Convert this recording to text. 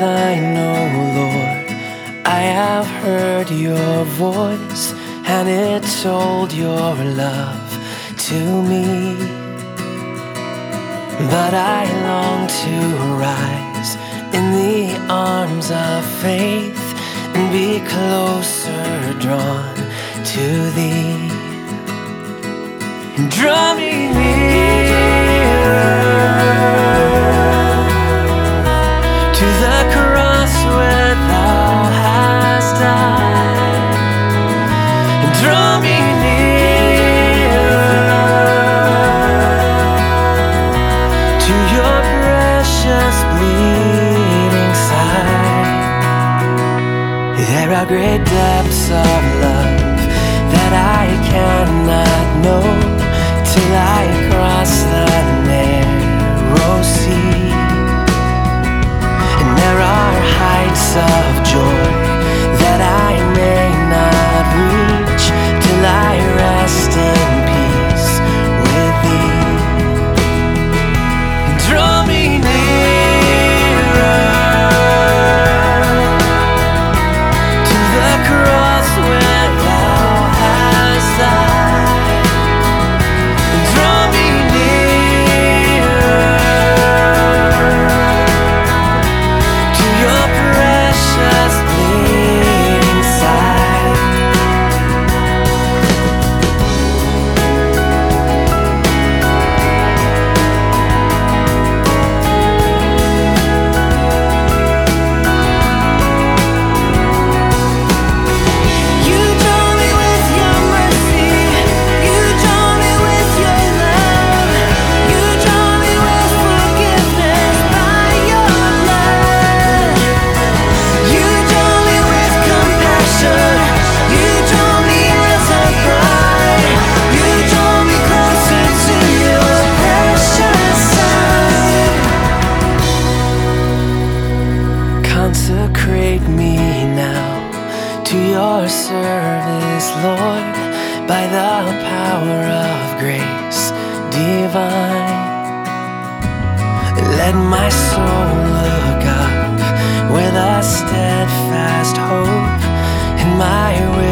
thine, O Lord. I have heard your voice, and it told your love to me. But I long to rise in the arms of faith and be closer drawn to thee. Draw me nearer precious bleeding side. There are great depths of your service, Lord, by the power of grace divine. Let my soul look up with a steadfast hope, and my will